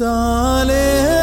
தாலேலோ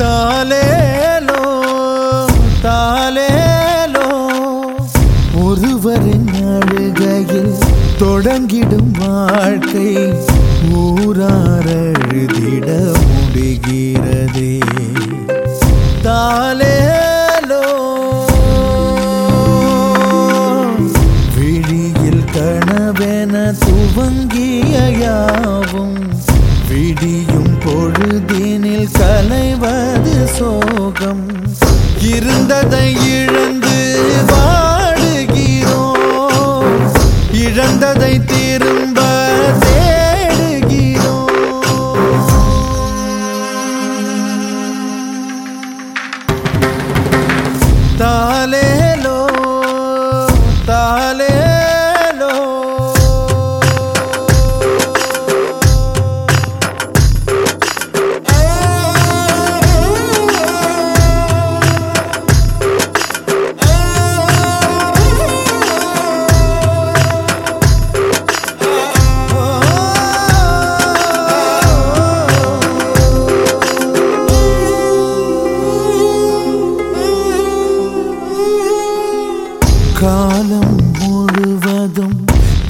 தாலேலோ தாலேலோ ஒருவரின் அழுகையில் தொடங்கிடும் வாழ்க்கை ஊராரழுதிட முடிகிறதே. தாலேலோ விழியில் கனவென துவங்கிய யாவும் விடியும் பொழுதே கலைவது சோகம். இருந்ததை இழந்து வாடுகிறோம். இழந்ததை திரும்ப தேடுகிறோம்.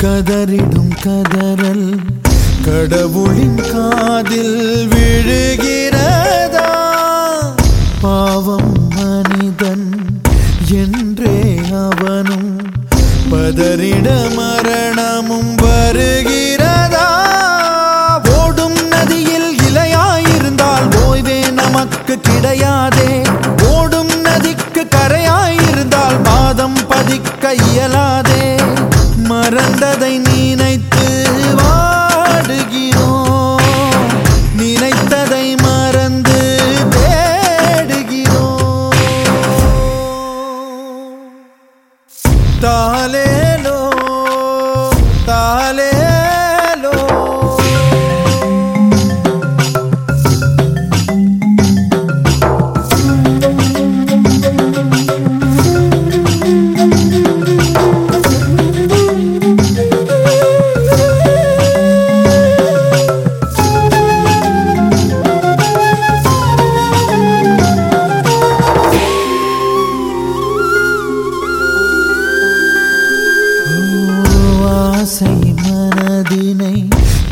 கதறிடும் கதறல். கடவுளின் காதில் விழுகிறதா? பாவம் மனிதன் என்றே அவனும் பதறிட மரணமும் வருகிறதா? ஓடும் நதியில் இலையாயிருந்தால் ஓய்வே நமக்கு கிடையாதே. ஓடும் நதிக்கு கரையாயிருந்தால் பாதம் பதிக்க இயலாதே. மறந்த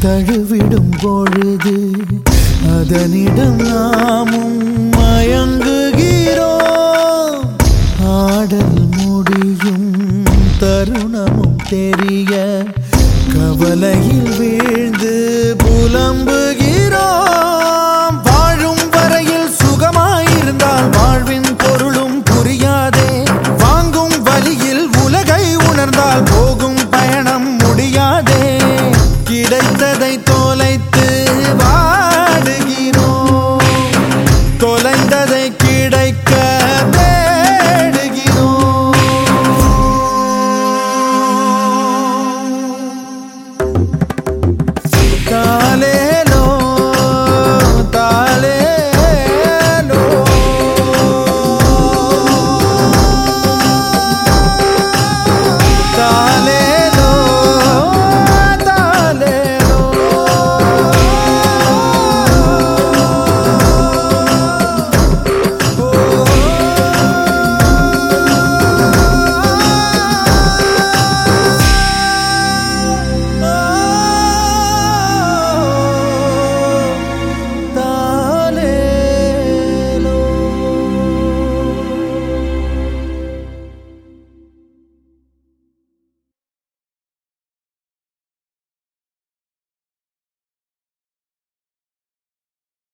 தழுவிடும் பொழுது அதனிடம் நாமும் மயங்குகிறோம் ஆடல் முடியும் தருணமும் தெரிய கவலையில் வீழ்ந்து புலம்புகிறோம் தொலைத்து வாடுகிறோம்.